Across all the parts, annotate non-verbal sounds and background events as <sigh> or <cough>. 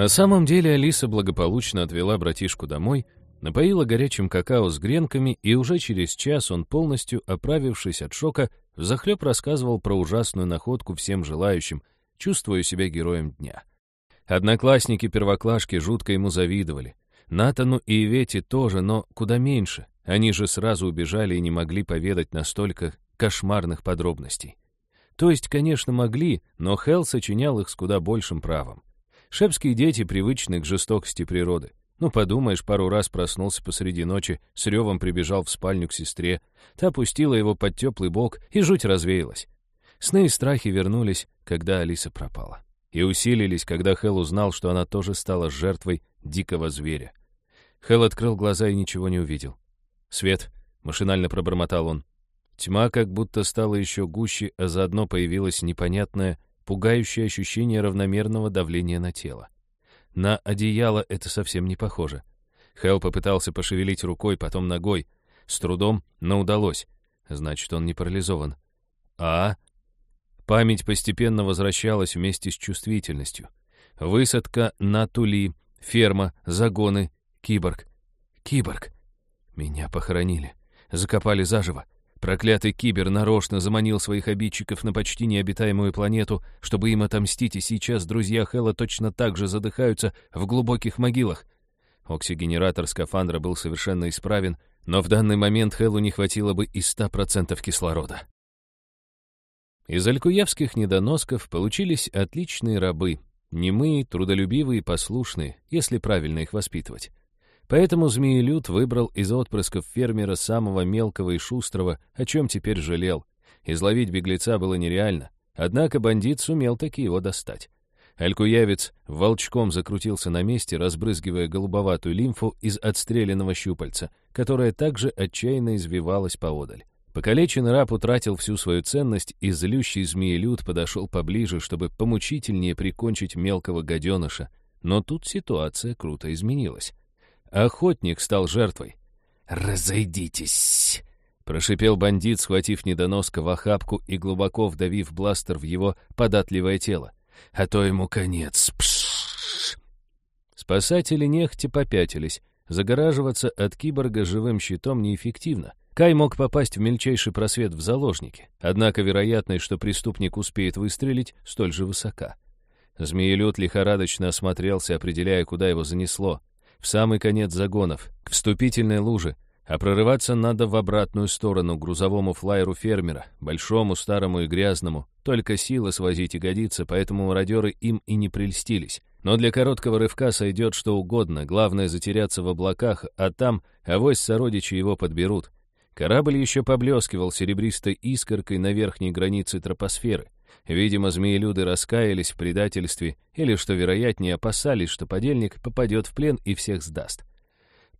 На самом деле Алиса благополучно отвела братишку домой, напоила горячим какао с гренками, и уже через час он, полностью оправившись от шока, взахлеб рассказывал про ужасную находку всем желающим, чувствуя себя героем дня. Одноклассники-первоклашки жутко ему завидовали. Натану и Ивете тоже, но куда меньше. Они же сразу убежали и не могли поведать настолько кошмарных подробностей. То есть, конечно, могли, но Хелл сочинял их с куда большим правом. Шепские дети привычны к жестокости природы. Ну, подумаешь, пару раз проснулся посреди ночи, с ревом прибежал в спальню к сестре, та опустила его под теплый бок, и жуть развеялась. Сны и страхи вернулись, когда Алиса пропала. И усилились, когда Хелл узнал, что она тоже стала жертвой дикого зверя. Хелл открыл глаза и ничего не увидел. «Свет», — машинально пробормотал он. Тьма как будто стала еще гуще, а заодно появилось непонятное пугающее ощущение равномерного давления на тело. На одеяло это совсем не похоже. Хелл попытался пошевелить рукой, потом ногой. С трудом, но удалось. Значит, он не парализован. А? Память постепенно возвращалась вместе с чувствительностью. Высадка на Тули, ферма, загоны, киборг. Киборг. Меня похоронили. Закопали заживо. Проклятый кибер нарочно заманил своих обидчиков на почти необитаемую планету, чтобы им отомстить, и сейчас друзья Хэлла точно так же задыхаются в глубоких могилах. Оксигенератор скафандра был совершенно исправен, но в данный момент Хэллу не хватило бы и 100% кислорода. Из алькуевских недоносков получились отличные рабы, немые, трудолюбивые послушные, если правильно их воспитывать. Поэтому Змеелюд выбрал из отпрысков фермера самого мелкого и шустрого, о чем теперь жалел. Изловить беглеца было нереально, однако бандит сумел таки его достать. Алькуявец волчком закрутился на месте, разбрызгивая голубоватую лимфу из отстрелянного щупальца, которая также отчаянно извивалась поодаль. Покалеченный раб утратил всю свою ценность, и злющий змеелюд подошел поближе, чтобы помучительнее прикончить мелкого гаденыша. Но тут ситуация круто изменилась. Охотник стал жертвой. «Разойдитесь!» — прошипел бандит, схватив недоноска в охапку и глубоко вдавив бластер в его податливое тело. «А то ему конец! Пш Спасатели нехти попятились. Загораживаться от киборга живым щитом неэффективно. Кай мог попасть в мельчайший просвет в заложнике, однако вероятность, что преступник успеет выстрелить, столь же высока. Змеелюд лихорадочно осмотрелся, определяя, куда его занесло в самый конец загонов, к вступительной луже, а прорываться надо в обратную сторону, к грузовому флайеру фермера, большому, старому и грязному. Только силы свозить и годится, поэтому мародеры им и не прельстились. Но для короткого рывка сойдет что угодно, главное затеряться в облаках, а там авось сородичи его подберут. Корабль еще поблескивал серебристой искоркой на верхней границе тропосферы. Видимо, змеелюды раскаялись в предательстве или, что вероятнее, опасались, что подельник попадет в плен и всех сдаст.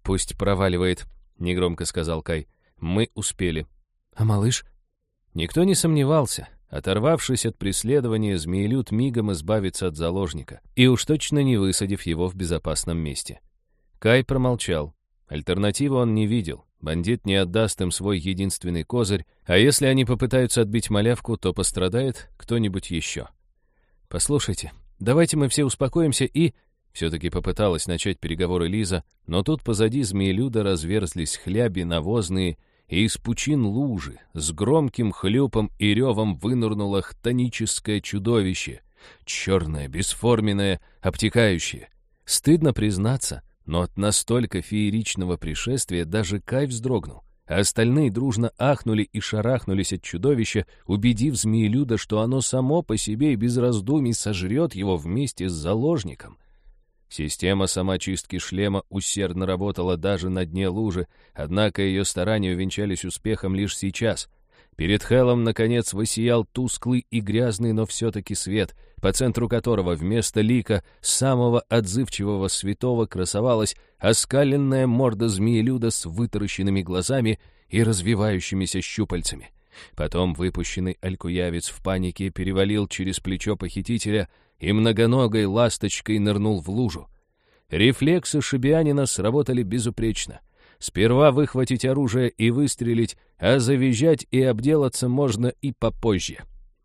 «Пусть проваливает», — негромко сказал Кай. «Мы успели». «А малыш?» Никто не сомневался. Оторвавшись от преследования, змеелюд мигом избавится от заложника, и уж точно не высадив его в безопасном месте. Кай промолчал. Альтернативы он не видел. Бандит не отдаст им свой единственный козырь, а если они попытаются отбить малявку, то пострадает кто-нибудь еще. «Послушайте, давайте мы все успокоимся и...» Все-таки попыталась начать переговоры Лиза, но тут позади змеелюда разверзлись хляби навозные, и из пучин лужи с громким хлюпом и ревом вынырнуло хтоническое чудовище, черное, бесформенное, обтекающее. Стыдно признаться, но от настолько фееричного пришествия даже Кай вздрогнул, а остальные дружно ахнули и шарахнулись от чудовища, убедив змеелюда, что оно само по себе и без раздумий сожрет его вместе с заложником. Система самочистки шлема усердно работала даже на дне лужи, однако ее старания увенчались успехом лишь сейчас — Перед Хеллом, наконец, высиял тусклый и грязный, но все-таки свет, по центру которого вместо лика самого отзывчивого святого красовалась оскаленная морда змеелюда с вытаращенными глазами и развивающимися щупальцами. Потом выпущенный алькуявец в панике перевалил через плечо похитителя и многоногой ласточкой нырнул в лужу. Рефлексы шибианина сработали безупречно — Сперва выхватить оружие и выстрелить, а завизжать и обделаться можно и попозже.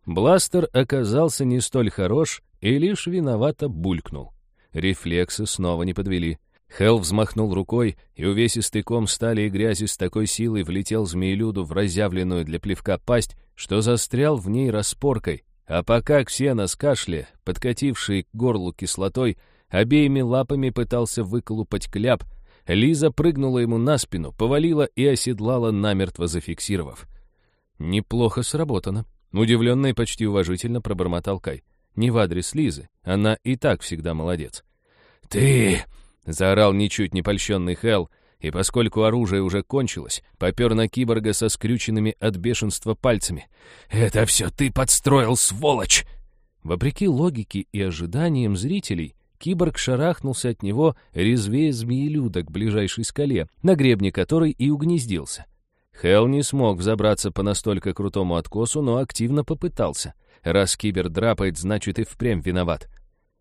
Бластер оказался не столь хорош и лишь виновато булькнул. Рефлексы снова не подвели. Хелл взмахнул рукой, и увесистый ком стали и грязи с такой силой влетел змеелюду в разъявленную для плевка пасть, что застрял в ней распоркой. А пока Ксена с кашля, подкативший к горлу кислотой, обеими лапами пытался выколупать кляп, Лиза прыгнула ему на спину, повалила и оседлала, намертво зафиксировав. «Неплохо сработано», — удивленно и почти уважительно пробормотал Кай. Не в адрес Лизы, она и так всегда молодец. «Ты!» — заорал ничуть не польщенный Хелл, и поскольку оружие уже кончилось, попер на киборга со скрюченными от бешенства пальцами. «Это все ты подстроил, сволочь!» Вопреки логике и ожиданиям зрителей, киборг шарахнулся от него резвее змеелюда к ближайшей скале, на гребне которой и угнездился. Хелл не смог взобраться по настолько крутому откосу, но активно попытался. Раз кибер драпает, значит и впрямь виноват.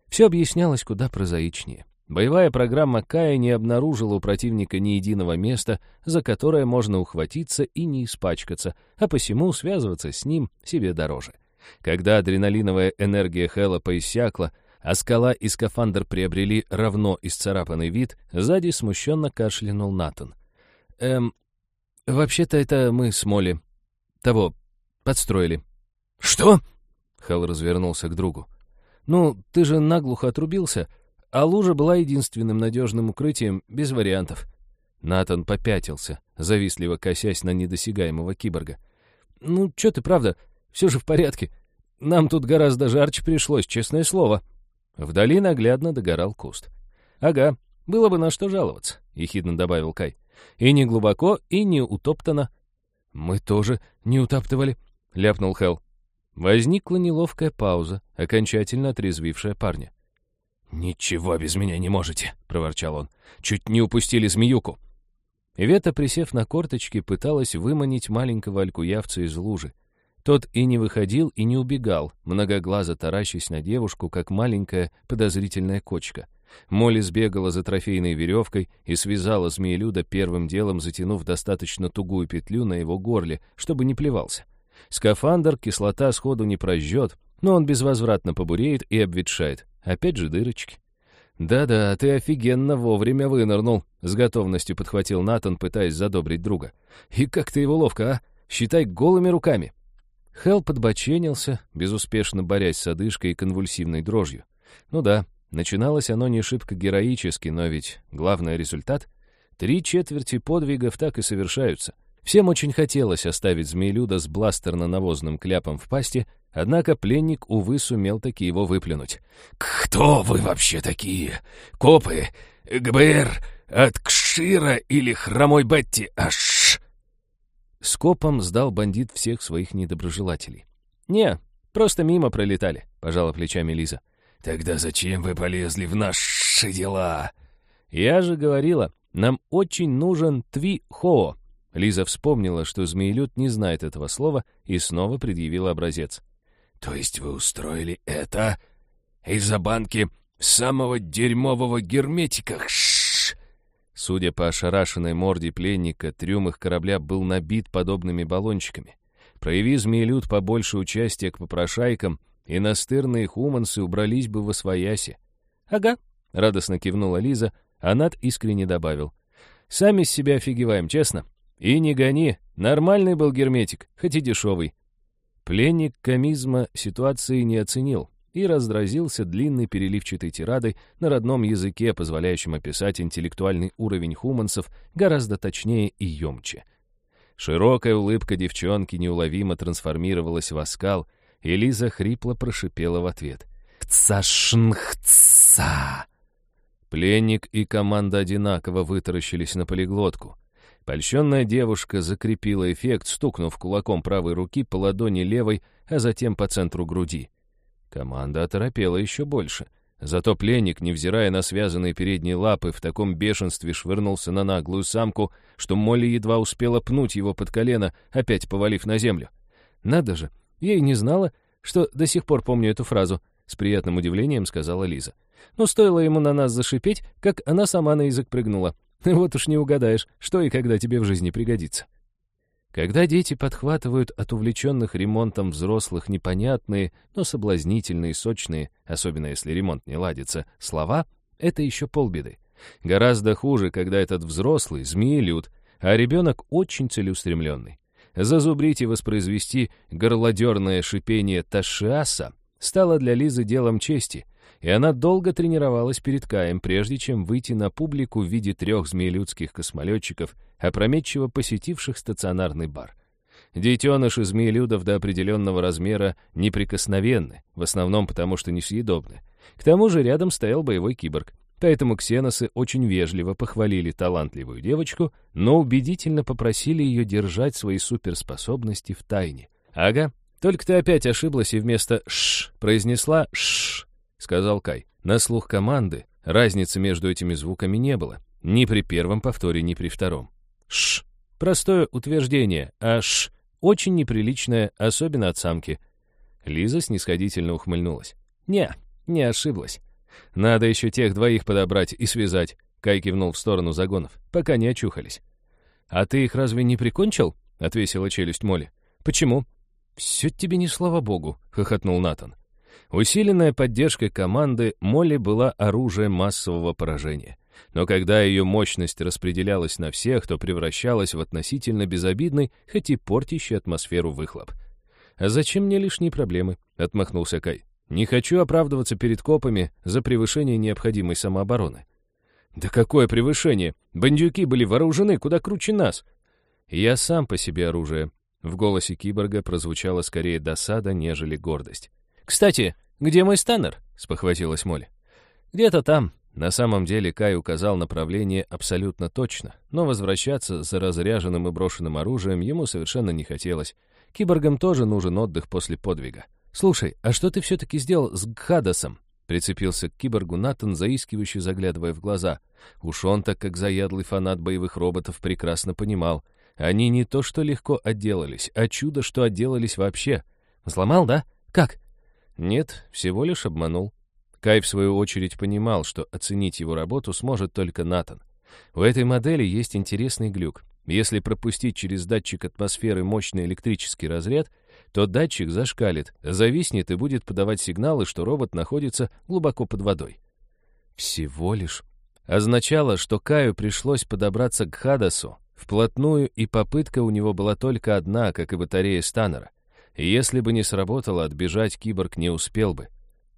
Все объяснялось куда прозаичнее. Боевая программа Кая не обнаружила у противника ни единого места, за которое можно ухватиться и не испачкаться, а посему связываться с ним себе дороже. Когда адреналиновая энергия Хэлла поиссякла, а скала и скафандр приобрели равно исцарапанный вид, сзади смущенно кашлянул Натан. «Эм, вообще-то это мы с Молли. Того, подстроили». «Что?» — Хелл развернулся к другу. «Ну, ты же наглухо отрубился, а лужа была единственным надежным укрытием, без вариантов». Натан попятился, завистливо косясь на недосягаемого киборга. «Ну, чё ты, правда, все же в порядке. Нам тут гораздо жарче пришлось, честное слово». Вдали наглядно догорал куст. «Ага, было бы на что жаловаться», — ехидно добавил Кай. «И не глубоко, и не утоптано». «Мы тоже не утаптывали», — ляпнул Хелл. Возникла неловкая пауза, окончательно отрезвившая парня. «Ничего без меня не можете», — проворчал он. «Чуть не упустили змеюку». Ивета, присев на корточки, пыталась выманить маленького алькуявца из лужи. Тот и не выходил, и не убегал, многоглазо таращась на девушку, как маленькая подозрительная кочка. Молли сбегала за трофейной веревкой и связала змеелюда первым делом, затянув достаточно тугую петлю на его горле, чтобы не плевался. Скафандр кислота сходу не прожжет, но он безвозвратно побуреет и обветшает. Опять же дырочки. «Да-да, ты офигенно вовремя вынырнул», — с готовностью подхватил Натан, пытаясь задобрить друга. «И как ты его ловко, а? Считай голыми руками». Хелл подбоченился, безуспешно борясь с одышкой и конвульсивной дрожью. Ну да, начиналось оно не шибко героически, но ведь главный результат — три четверти подвигов так и совершаются. Всем очень хотелось оставить змеелюда с бластерно-навозным кляпом в пасти, однако пленник, увы, сумел таки его выплюнуть. «Кто вы вообще такие? Копы? ГБР? От Кшира или Хромой Бетти? Аж...» Скопом сдал бандит всех своих недоброжелателей. «Не, просто мимо пролетали», — пожала плечами Лиза. «Тогда зачем вы полезли в наши дела?» «Я же говорила, нам очень нужен Тви-Хоо». Лиза вспомнила, что змеелюд не знает этого слова, и снова предъявила образец. «То есть вы устроили это из-за банки самого дерьмового герметика? Судя по ошарашенной морде пленника, трюм их корабля был набит подобными баллончиками. Прояви змеелюд побольше участия к попрошайкам, и настырные хумансы убрались бы во свояси. «Ага», — радостно кивнула Лиза, а Над искренне добавил. «Сами с себя офигеваем, честно. И не гони, нормальный был герметик, хоть и дешевый». Пленник комизма ситуации не оценил, и раздразился длинной переливчатой тирадой на родном языке, позволяющем описать интеллектуальный уровень хуманцев гораздо точнее и емче. Широкая улыбка девчонки неуловимо трансформировалась в оскал, и Лиза хрипло прошипела в ответ. «Хцашнхца!» Пленник и команда одинаково вытаращились на полиглотку. Польщенная девушка закрепила эффект, стукнув кулаком правой руки по ладони левой, а затем по центру груди. Команда оторопела еще больше. Зато пленник, невзирая на связанные передние лапы, в таком бешенстве швырнулся на наглую самку, что Молли едва успела пнуть его под колено, опять повалив на землю. «Надо же, я и не знала, что до сих пор помню эту фразу», — с приятным удивлением сказала Лиза. «Но стоило ему на нас зашипеть, как она сама на язык прыгнула. <laughs> Вот уж не угадаешь, что и когда тебе в жизни пригодится». Когда дети подхватывают от увлеченных ремонтом взрослых непонятные, но соблазнительные, сочные, особенно если ремонт не ладится, слова, это еще полбеды. Гораздо хуже, когда этот взрослый змеелюд, а ребенок очень целеустремленный. Зазубрить и воспроизвести горлодерное шипение Ташиаса стало для Лизы делом чести, и она долго тренировалась перед Каем, прежде чем выйти на публику в виде трех змеелюдских космолетчиков, опрометчиво посетивших стационарный бар. Детеныши змеелюдов до определенного размера неприкосновенны, в основном потому, что несъедобны. К тому же рядом стоял боевой киборг. Поэтому ксеносы очень вежливо похвалили талантливую девочку, но убедительно попросили ее держать свои суперспособности в тайне. «Ага, только ты опять ошиблась и вместо «ш» произнесла «ш», — сказал Кай. На слух команды разницы между этими звуками не было. Ни при первом повторе, ни при втором. «Ш» — простое утверждение, а «ш» — очень неприличное, особенно от самки. Лиза снисходительно ухмыльнулась. «Не, не ошиблась. Надо еще тех двоих подобрать и связать. Кай кивнул в сторону загонов, пока не очухались. «А ты их разве не прикончил?» — отвесила челюсть Молли. «Почему?» «Все тебе не слава богу», — хохотнул Натан. Усиленная поддержкой команды, Молли была оружием массового поражения. Но когда ее мощность распределялась на всех, то превращалась в относительно безобидный, хоть и портящий атмосферу выхлоп. «А зачем мне лишние проблемы?» — отмахнулся Кай. Не хочу оправдываться перед копами за превышение необходимой самообороны. Да какое превышение? Бандюки были вооружены куда круче нас. Я сам по себе оружие. В голосе киборга прозвучала скорее досада, нежели гордость. «Кстати, где мой станнер?» — спохватилась Молли. «Где-то там». На самом деле Кай указал направление абсолютно точно, но возвращаться за разряженным и брошенным оружием ему совершенно не хотелось. Киборгам тоже нужен отдых после подвига. «Слушай, а что ты все-таки сделал с Гхадасом?» Прицепился к киборгу Натан, заискивающе заглядывая в глаза. Уж он так как заядлый фанат боевых роботов прекрасно понимал. Они не то что легко отделались, а чудо, что отделались вообще. Взломал, да? Как? Нет, всего лишь обманул. Кай, в свою очередь, понимал, что оценить его работу сможет только Натан. У этой модели есть интересный глюк. Если пропустить через датчик атмосферы мощный электрический разряд — то датчик зашкалит, зависнет и будет подавать сигналы, что робот находится глубоко под водой. Всего лишь. Означало, что Каю пришлось подобраться к Хадасу вплотную, и попытка у него была только одна, как и батарея Станнера. И если бы не сработало, отбежать киборг не успел бы.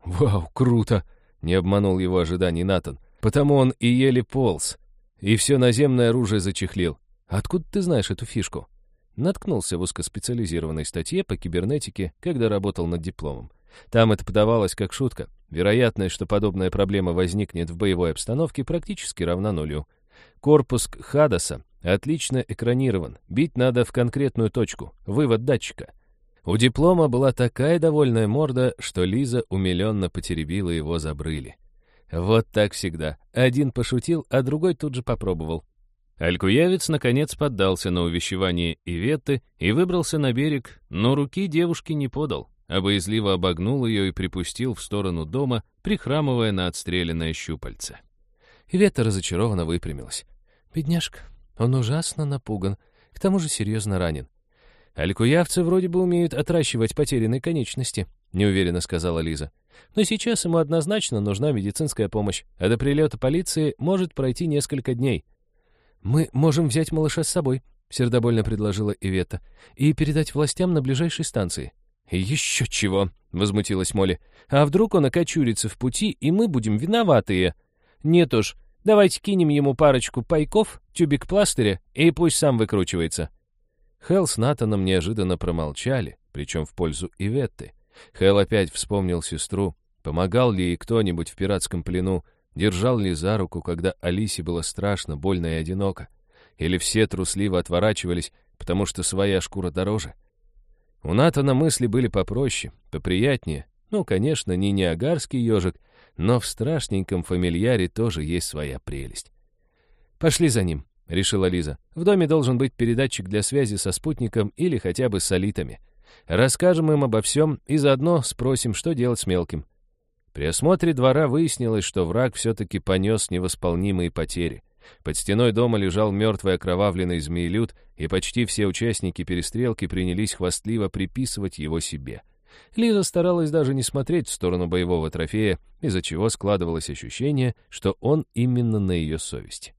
«Вау, круто!» — не обманул его ожиданий Натан. «Потому он и еле полз, и все наземное оружие зачехлил. Откуда ты знаешь эту фишку?» Наткнулся в узкоспециализированной статье по кибернетике, когда работал над дипломом. Там это подавалось как шутка. Вероятность, что подобная проблема возникнет в боевой обстановке, практически равна нулю. Корпус Хадаса отлично экранирован. Бить надо в конкретную точку. Вывод датчика. У диплома была такая довольная морда, что Лиза умиленно потеребила его за брыли. Вот так всегда. Один пошутил, а другой тут же попробовал. Алькуявец, наконец, поддался на увещевание Иветты и выбрался на берег, но руки девушки не подал, а боязливо обогнул ее и припустил в сторону дома, прихрамывая на отстрелянное щупальце. Иветта разочарованно выпрямилась. «Бедняжка, он ужасно напуган, к тому же серьезно ранен. Алькуявцы вроде бы умеют отращивать потерянные конечности», — неуверенно сказала Лиза. «Но сейчас ему однозначно нужна медицинская помощь, а до прилета полиции может пройти несколько дней». «Мы можем взять малыша с собой», — сердобольно предложила Ивета, «и передать властям на ближайшей станции». «Еще чего!» — возмутилась Молли. «А вдруг он окочурится в пути, и мы будем виноватые?» «Нет уж, давайте кинем ему парочку пайков, тюбик пластыря, и пусть сам выкручивается». Хелл с Натаном неожиданно промолчали, причем в пользу Иветты. Хелл опять вспомнил сестру. Помогал ли ей кто-нибудь в пиратском плену, Держал ли за руку, когда Алисе было страшно, больно и одиноко? Или все трусливо отворачивались, потому что своя шкура дороже? У Натана мысли были попроще, поприятнее. Ну, конечно, не неагарский ежик, но в страшненьком фамильяре тоже есть своя прелесть. «Пошли за ним», — решила Лиза. «В доме должен быть передатчик для связи со спутником или хотя бы с солитами. Расскажем им обо всем и заодно спросим, что делать с мелким. При осмотре двора выяснилось, что враг все-таки понес невосполнимые потери. Под стеной дома лежал мертвый окровавленный змеелюд, и почти все участники перестрелки принялись хвастливо приписывать его себе. Лиза старалась даже не смотреть в сторону боевого трофея, из-за чего складывалось ощущение, что он именно на ее совести.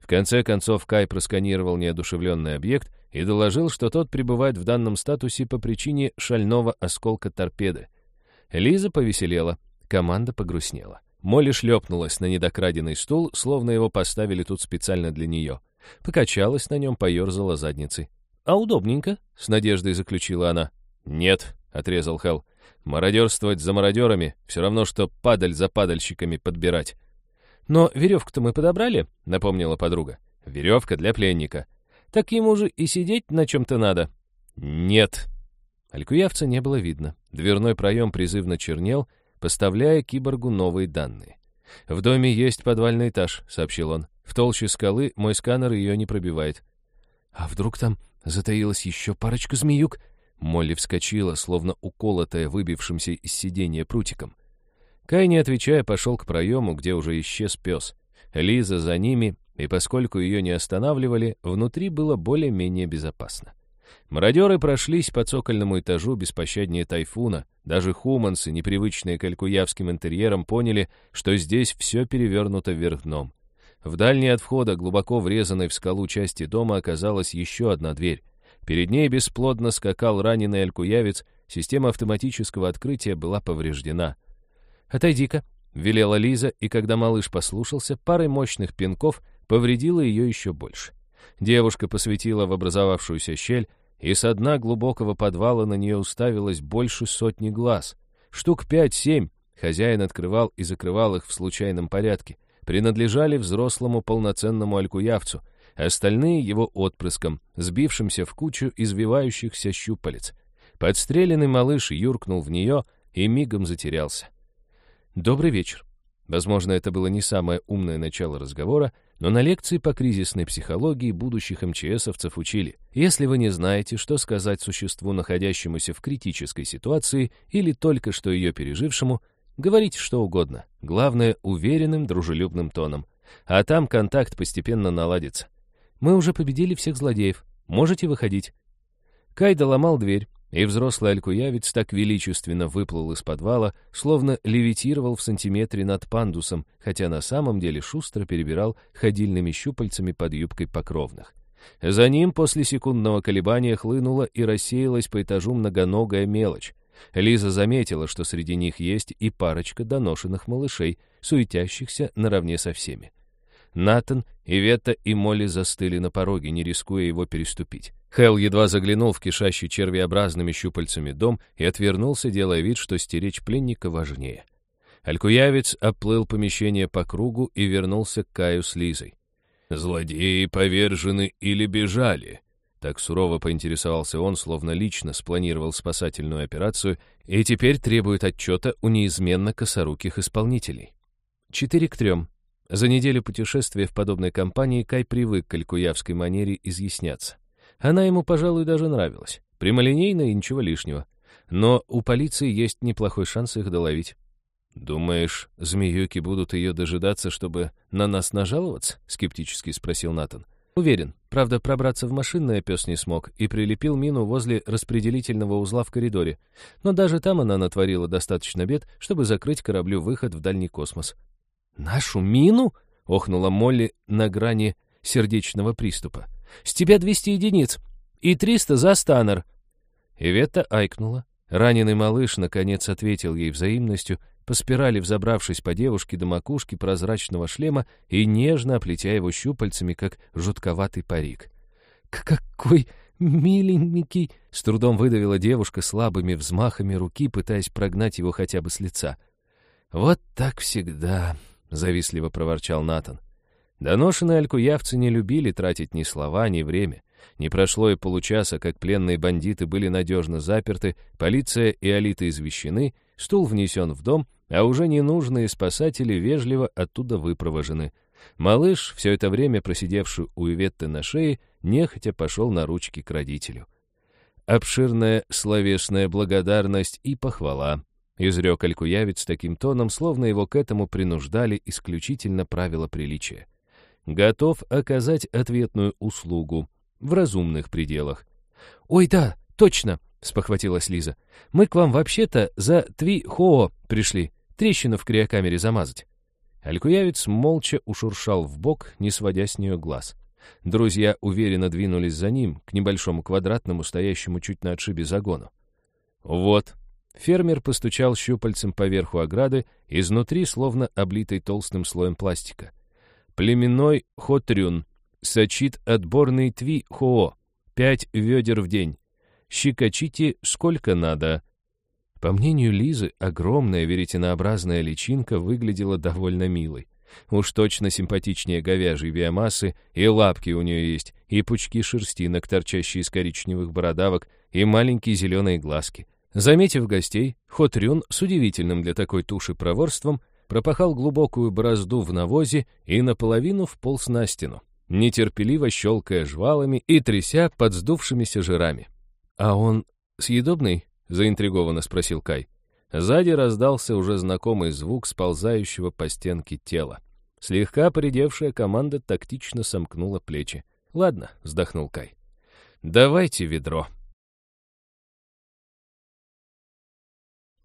В конце концов Кай просканировал неодушевленный объект и доложил, что тот пребывает в данном статусе по причине шального осколка торпеды. Лиза повеселела, команда погрустнела. Молли шлепнулась на недокраденный стул, словно его поставили тут специально для нее. Покачалась на нем, поерзала задницей. «А удобненько?» — с надеждой заключила она. «Нет», — отрезал Хелл. «Мародерствовать за мародерами — все равно, что падаль за падальщиками подбирать». «Но веревку-то мы подобрали», — напомнила подруга. «Веревка для пленника». «Так ему же и сидеть на чем-то надо». «Нет». Алькуявца не было видно. Дверной проем призывно чернел, поставляя киборгу новые данные. «В доме есть подвальный этаж», — сообщил он. «В толще скалы мой сканер ее не пробивает». «А вдруг там затаилась еще парочка змеюк?» Молли вскочила, словно уколотая выбившимся из сидения прутиком. Кай, не отвечая, пошел к проему, где уже исчез пес. Лиза за ними, и поскольку ее не останавливали, внутри было более-менее безопасно. Мародеры прошлись по цокольному этажу беспощаднее тайфуна. Даже хумансы, непривычные к алькуявским интерьерам, поняли, что здесь все перевернуто вверх дном. В дальней от входа, глубоко врезанной в скалу части дома, оказалась еще одна дверь. Перед ней бесплодно скакал раненый алькуявец, система автоматического открытия была повреждена. «Отойди-ка», — велела Лиза, и когда малыш послушался, парой мощных пинков повредила ее еще больше. Девушка посветила в образовавшуюся щель, и со дна глубокого подвала на нее уставилось больше сотни глаз. Штук пять-семь, хозяин открывал и закрывал их в случайном порядке, принадлежали взрослому полноценному алькуявцу, остальные его отпрыском, сбившимся в кучу извивающихся щупалец. Подстреленный малыш юркнул в нее и мигом затерялся. «Добрый вечер». Возможно, это было не самое умное начало разговора, но на лекции по кризисной психологии будущих МЧСовцев учили, если вы не знаете, что сказать существу, находящемуся в критической ситуации или только что ее пережившему, говорите что угодно, главное, уверенным, дружелюбным тоном. А там контакт постепенно наладится. Мы уже победили всех злодеев, можете выходить. Кайда ломал дверь, и взрослый алькуявец так величественно выплыл из подвала, словно левитировал в сантиметре над пандусом, хотя на самом деле шустро перебирал ходильными щупальцами под юбкой покровных. За ним после секундного колебания хлынула и рассеялась по этажу многоногая мелочь. Лиза заметила, что среди них есть и парочка доношенных малышей, суетящихся наравне со всеми. Натан, Ивета и Молли застыли на пороге, не рискуя его переступить. Хэл едва заглянул в кишащий червеобразными щупальцами дом и отвернулся, делая вид, что стеречь пленника важнее. Алькуявец оплыл помещение по кругу и вернулся к Каю с Лизой. «Злодеи повержены или бежали?» Так сурово поинтересовался он, словно лично спланировал спасательную операцию и теперь требует отчета у неизменно косоруких исполнителей. Четыре к трем. За неделю путешествия в подобной компании Кай привык к алькуявской манере изъясняться. Она ему, пожалуй, даже нравилась. Прямолинейно и ничего лишнего. Но у полиции есть неплохой шанс их доловить. «Думаешь, змеюки будут ее дожидаться, чтобы на нас нажаловаться?» — скептически спросил Натан. «Уверен. Правда, пробраться в машинное пес не смог и прилепил мину возле распределительного узла в коридоре. Но даже там она натворила достаточно бед, чтобы закрыть кораблю выход в дальний космос». «Нашу мину?» — охнула Молли на грани сердечного приступа. С тебя 200 единиц. И 300 за станер». Иветта айкнула. Раненый малыш, наконец, ответил ей взаимностью, по спирали взобравшись по девушке до макушки прозрачного шлема и нежно оплетя его щупальцами, как жутковатый парик. «Какой миленький!» — с трудом выдавила девушка слабыми взмахами руки, пытаясь прогнать его хотя бы с лица. «Вот так всегда!» — завистливо проворчал Натан. Доношенные алькуявцы не любили тратить ни слова, ни время. Не прошло и получаса, как пленные бандиты были надежно заперты, полиция и алиты извещены, стул внесен в дом, а уже ненужные спасатели вежливо оттуда выпровожены. Малыш, все это время просидевший у Иветты на шее, нехотя пошел на ручки к родителю. Обширная словесная благодарность и похвала. Изрек Алькуявец таким тоном, словно его к этому принуждали исключительно правила приличия готов оказать ответную услугу в разумных пределах. «Ой, да, точно!» спохватилась Лиза. «Мы к вам вообще-то за Тви-Хоо пришли, трещину в криокамере замазать». Алькуявец молча ушуршал в бок, не сводя с нее глаз. Друзья уверенно двинулись за ним, к небольшому квадратному, стоящему чуть на отшибе загону. «Вот». Фермер постучал щупальцем по верху ограды, изнутри словно облитой толстым слоем пластика. «Племенной хотрюн. Сочит отборный тви-хоо. Пять ведер в день. Щекочите сколько надо». По мнению Лизы, огромная веретенообразная личинка выглядела довольно милой. Уж точно симпатичнее говяжьей биомассы, и лапки у нее есть, и пучки шерстинок, торчащие из коричневых бородавок, и маленькие зеленые глазки. Заметив гостей, Хотрюн с удивительным для такой туши проворством пропахал глубокую борозду в навозе и наполовину вполз на стену, нетерпеливо щелкая жвалами и тряся под сдувшимися жирами. «А он съедобный?» — заинтригованно спросил Кай. Сзади раздался уже знакомый звук сползающего по стенке тела. Слегка поредевшая команда тактично сомкнула плечи. «Ладно», — вздохнул Кай. «Давайте ведро».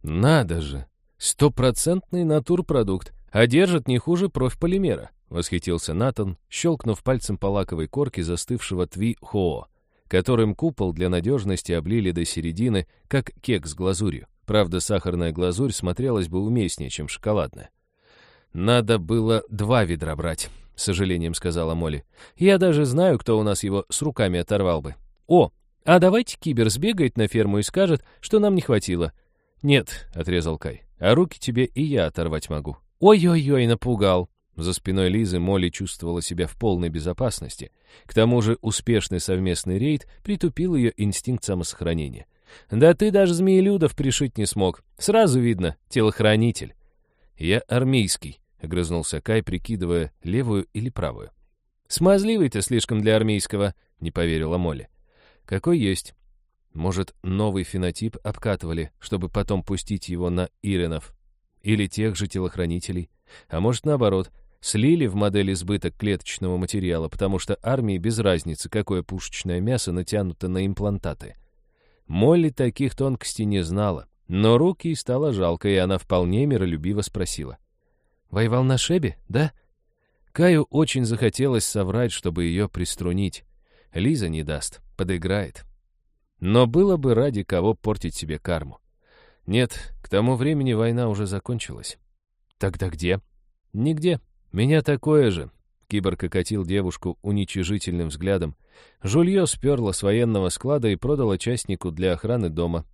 «Надо же! Стопроцентный натурпродукт, а не хуже профполимера», — восхитился Натан, щелкнув пальцем по лаковой корке застывшего Тви-Хоо, которым купол для надежности облили до середины, как кек с глазурью. Правда, сахарная глазурь смотрелась бы уместнее, чем шоколадная. «Надо было два ведра брать», — с сожалением сказала Молли. «Я даже знаю, кто у нас его с руками оторвал бы. О, а давайте Кибер сбегает на ферму и скажет, что нам не хватило». «Нет», — отрезал Кай, — «а руки тебе и я оторвать могу». «Ой-ой-ой, напугал». За спиной Лизы Молли чувствовала себя в полной безопасности. К тому же успешный совместный рейд притупил ее инстинкт самосохранения. Да ты даже змеелюдов пришить не смог. Сразу видно, телохранитель. Я армейский, — огрызнулся Кай, прикидывая, левую или правую. «Смазливый ты слишком для армейского», — не поверила Молли. «Какой есть. Может, новый фенотип обкатывали, чтобы потом пустить его на Иренов? Или тех же телохранителей? А может, наоборот, слили в модель избыток клеточного материала, потому что армии без разницы, какое пушечное мясо натянуто на имплантаты». Молли таких тонкостей не знала, но руки стало жалко, и она вполне миролюбиво спросила. «Воевал на Шебе, да?» Каю очень захотелось соврать, чтобы ее приструнить. Лиза не даст, подыграет. Но было бы ради кого портить себе карму. Нет, к тому времени война уже закончилась. Тогда где? Нигде. Меня такое же. Киборг окатил девушку уничижительным взглядом. Жулье сперло с военного склада и продало частнику для охраны дома.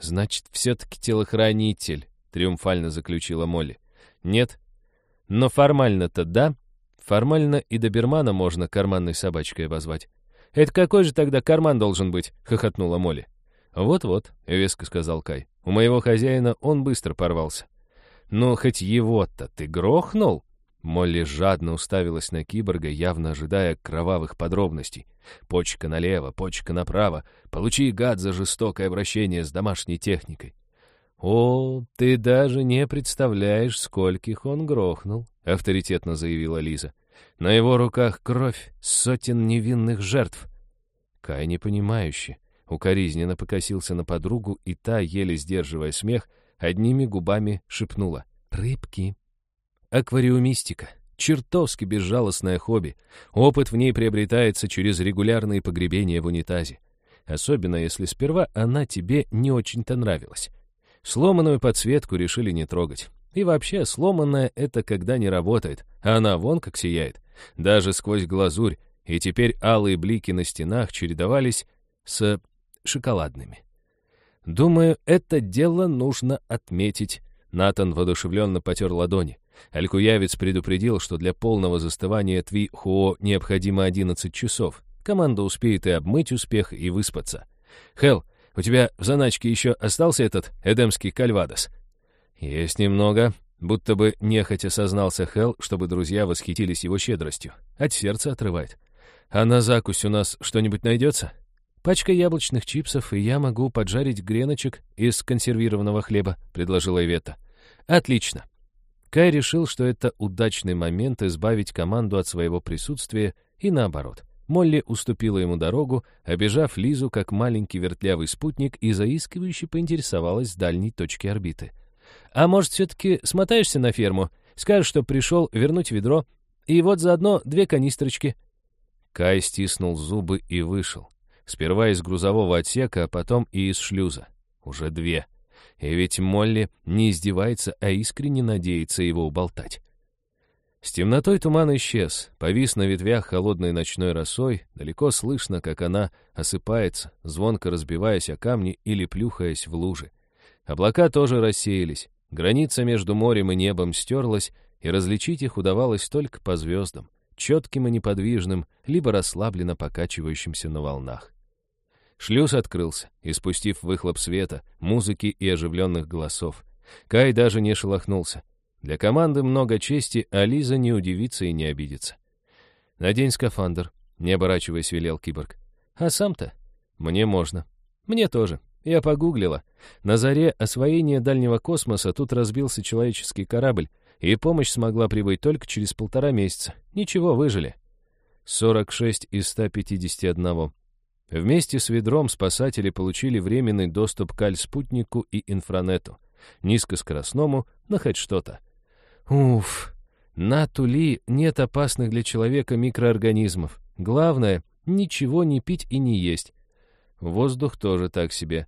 «Значит, все-таки телохранитель», — триумфально заключила Молли. «Нет. Но формально-то да. Формально и добермана можно карманной собачкой обозвать». «Это какой же тогда карман должен быть?» — хохотнула Молли. «Вот-вот», — веско сказал Кай. «У моего хозяина он быстро порвался». «Ну, хоть его-то ты грохнул?» Молли жадно уставилась на киборга, явно ожидая кровавых подробностей. Почка налево, почка направо. Получи, гад, за жестокое обращение с домашней техникой. «О, ты даже не представляешь, скольких он грохнул», — авторитетно заявила Лиза. «На его руках кровь сотен невинных жертв». Кай непонимающе, укоризненно покосился на подругу, и та, еле сдерживая смех, одними губами шепнула «Рыбки». Аквариумистика. Чертовски безжалостное хобби. Опыт в ней приобретается через регулярные погребения в унитазе. Особенно, если сперва она тебе не очень-то нравилась. Сломанную подсветку решили не трогать. И вообще, сломанная — это когда не работает, а она вон как сияет. Даже сквозь глазурь, и теперь алые блики на стенах чередовались с шоколадными. Думаю, это дело нужно отметить. Натан воодушевленно потер ладони. Алькуявец предупредил, что для полного застывания Тви-Хуо необходимо 11 часов. Команда успеет и обмыть успех, и выспаться. «Хелл, у тебя в заначке еще остался этот эдемский кальвадос?» «Есть немного», будто бы нехотя сознался Хелл, чтобы друзья восхитились его щедростью. От сердца отрывает. «А на закусь у нас что-нибудь найдется?» «Пачка яблочных чипсов, и я могу поджарить греночек из консервированного хлеба», — предложила Ивета. «Отлично. Кай решил, что это удачный момент избавить команду от своего присутствия и наоборот. Молли уступила ему дорогу, обежав Лизу как маленький вертлявый спутник и заискивающе поинтересовалась с дальней точки орбиты. «А может, все-таки смотаешься на ферму? Скажешь, что пришел вернуть ведро, и вот заодно две канистрочки». Кай стиснул зубы и вышел. Сперва из грузового отсека, а потом и из шлюза. Уже две. И ведь Молли не издевается, а искренне надеется его уболтать. С темнотой туман исчез, повис на ветвях холодной ночной росой, далеко слышно, как она осыпается, звонко разбиваясь о камни или плюхаясь в лужи. Облака тоже рассеялись, граница между морем и небом стерлась, и различить их удавалось только по звездам, четким и неподвижным, либо расслабленно покачивающимся на волнах. Шлюз открылся, испустив выхлоп света, музыки и оживленных голосов. Кай даже не шелохнулся. Для команды много чести, а Лиза не удивится и не обидится. «Надень скафандр», — не оборачиваясь, велел киборг. «А сам-то? Мне можно. Мне тоже. Я погуглила. На заре освоения дальнего космоса тут разбился человеческий корабль, и помощь смогла прибыть только через полтора месяца. Ничего, выжили. 46 из 151. Вместе с ведром спасатели получили временный доступ к Аль-спутнику и инфранету. Низкоскоростному, но хоть что-то. Уф, на Тули нет опасных для человека микроорганизмов. Главное, ничего не пить и не есть. Воздух тоже так себе.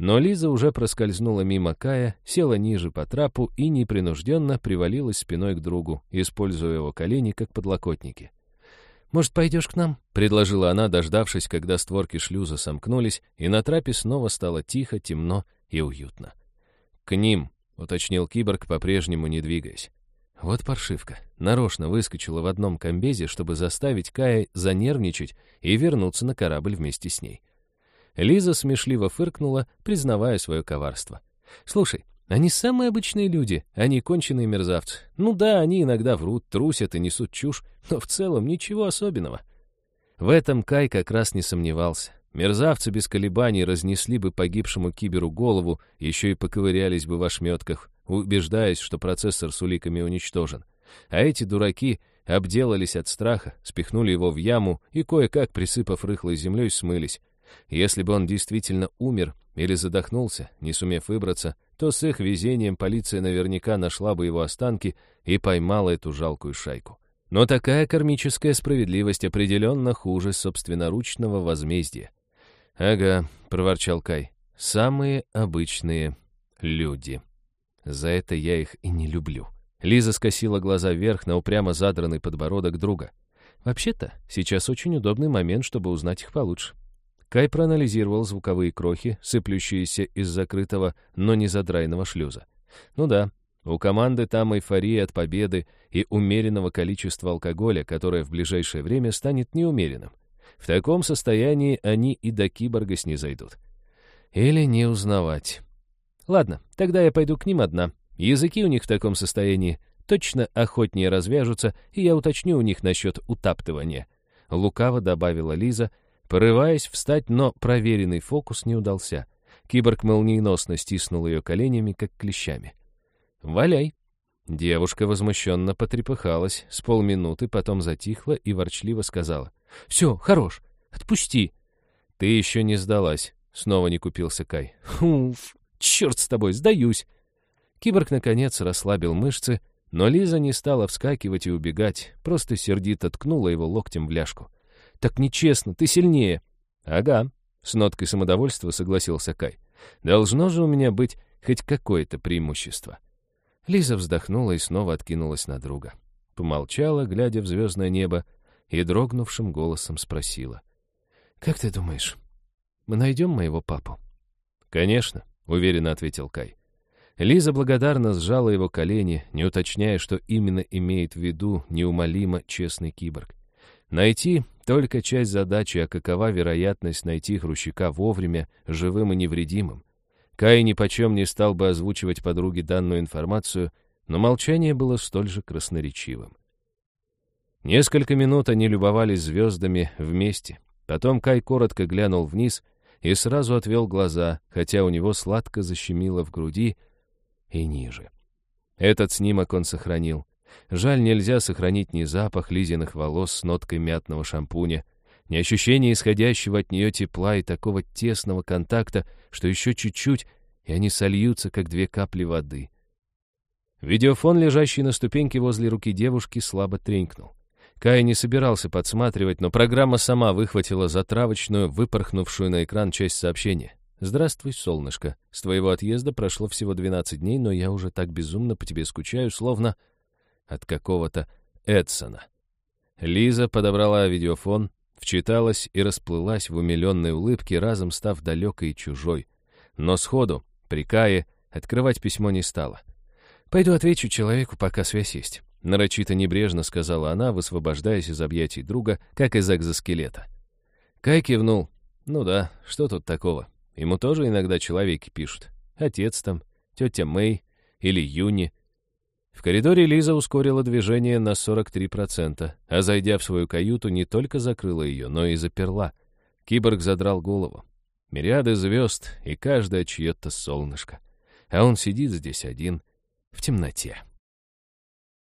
Но Лиза уже проскользнула мимо Кая, села ниже по трапу и непринужденно привалилась спиной к другу, используя его колени как подлокотники. «Может, пойдешь к нам?» — предложила она, дождавшись, когда створки шлюза сомкнулись, и на трапе снова стало тихо, темно и уютно. «К ним», — уточнил киборг, по-прежнему не двигаясь. Вот паршивка. Нарочно выскочила в одном комбезе, чтобы заставить Кая занервничать и вернуться на корабль вместе с ней. Лиза смешливо фыркнула, признавая свое коварство. «Слушай, они самые обычные люди, они конченые мерзавцы. Ну да, они иногда врут, трусят и несут чушь, но в целом ничего особенного». В этом Кай как раз не сомневался. Мерзавцы без колебаний разнесли бы погибшему киберу голову, еще и поковырялись бы в ошметках, убеждаясь, что процессор с уликами уничтожен. А эти дураки обделались от страха, спихнули его в яму и, кое-как присыпав рыхлой землей, смылись. Если бы он действительно умер или задохнулся, не сумев выбраться, то с их везением полиция наверняка нашла бы его останки и поймала эту жалкую шайку. Но такая кармическая справедливость определенно хуже собственноручного возмездия. «Ага», — проворчал Кай, — «самые обычные люди». За это я их и не люблю. Лиза скосила глаза вверх на упрямо задранный подбородок друга. Вообще-то, сейчас очень удобный момент, чтобы узнать их получше. Кай проанализировал звуковые крохи, сыплющиеся из закрытого, но не задрайного шлюза. Ну да, у команды там эйфория от победы и умеренного количества алкоголя, которое в ближайшее время станет неумеренным. В таком состоянии они и до киборга снизойдут. Или не узнавать. Ладно, тогда я пойду к ним одна. Языки у них в таком состоянии точно охотнее развяжутся, и я уточню у них насчет утаптывания. Лукаво добавила Лиза, порываясь встать, но проверенный фокус не удался. Киборг молниеносно стиснул ее коленями, как клещами. «Валяй!» Девушка возмущенно потрепыхалась, с полминуты потом затихла и ворчливо сказала. «Все, хорош, отпусти!» «Ты еще не сдалась», — снова не купился Кай. «Уф, Черт с тобой, сдаюсь!» Киборг, наконец, расслабил мышцы, но Лиза не стала вскакивать и убегать, просто сердито ткнула его локтем в ляжку. «Так нечестно, ты сильнее!» «Ага», — с ноткой самодовольства согласился Кай. «Должно же у меня быть хоть какое-то преимущество». Лиза вздохнула и снова откинулась на друга. Помолчала, глядя в звездное небо, и дрогнувшим голосом спросила. «Как ты думаешь, мы найдем моего папу?» «Конечно уверенно ответил Кай. Лиза благодарно сжала его колени, не уточняя, что именно имеет в виду неумолимо честный киборг. Найти только часть задачи, а какова вероятность найти Хрущика вовремя, живым и невредимым. Кай ни почем не стал бы озвучивать подруге данную информацию, но молчание было столь же красноречивым. Несколько минут они любовались звездами вместе. Потом Кай коротко глянул вниз — и сразу отвел глаза, хотя у него сладко защемило в груди и ниже. Этот снимок он сохранил. Жаль, нельзя сохранить ни запах Лизиных волос с ноткой мятного шампуня, ни ощущения исходящего от нее тепла и такого тесного контакта, что еще чуть-чуть, и они сольются, как две капли воды. Видеофон, лежащий на ступеньке возле руки девушки, слабо тренькнул. Кай не собирался подсматривать, но программа сама выхватила затравочную, выпорхнувшую на экран часть сообщения. «Здравствуй, солнышко. С твоего отъезда прошло всего 12 дней, но я уже так безумно по тебе скучаю, словно от какого-то Эдсона». Лиза подобрала видеофон, вчиталась и расплылась в умиленной улыбке, разом став далекой и чужой. Но сходу, при Кае, открывать письмо не стала. «Пойду отвечу человеку, пока связь есть». Нарочито небрежно сказала она, высвобождаясь из объятий друга, как из экзоскелета. Кай кивнул. Ну да, что тут такого? Ему тоже иногда человеки пишут. Отец там, тетя Мэй или Юни. В коридоре Лиза ускорила движение на 43%, а зайдя в свою каюту, не только закрыла ее, но и заперла. Киборг задрал голову. Мириады звезд, и каждое чье-то солнышко. А он сидит здесь один, в темноте.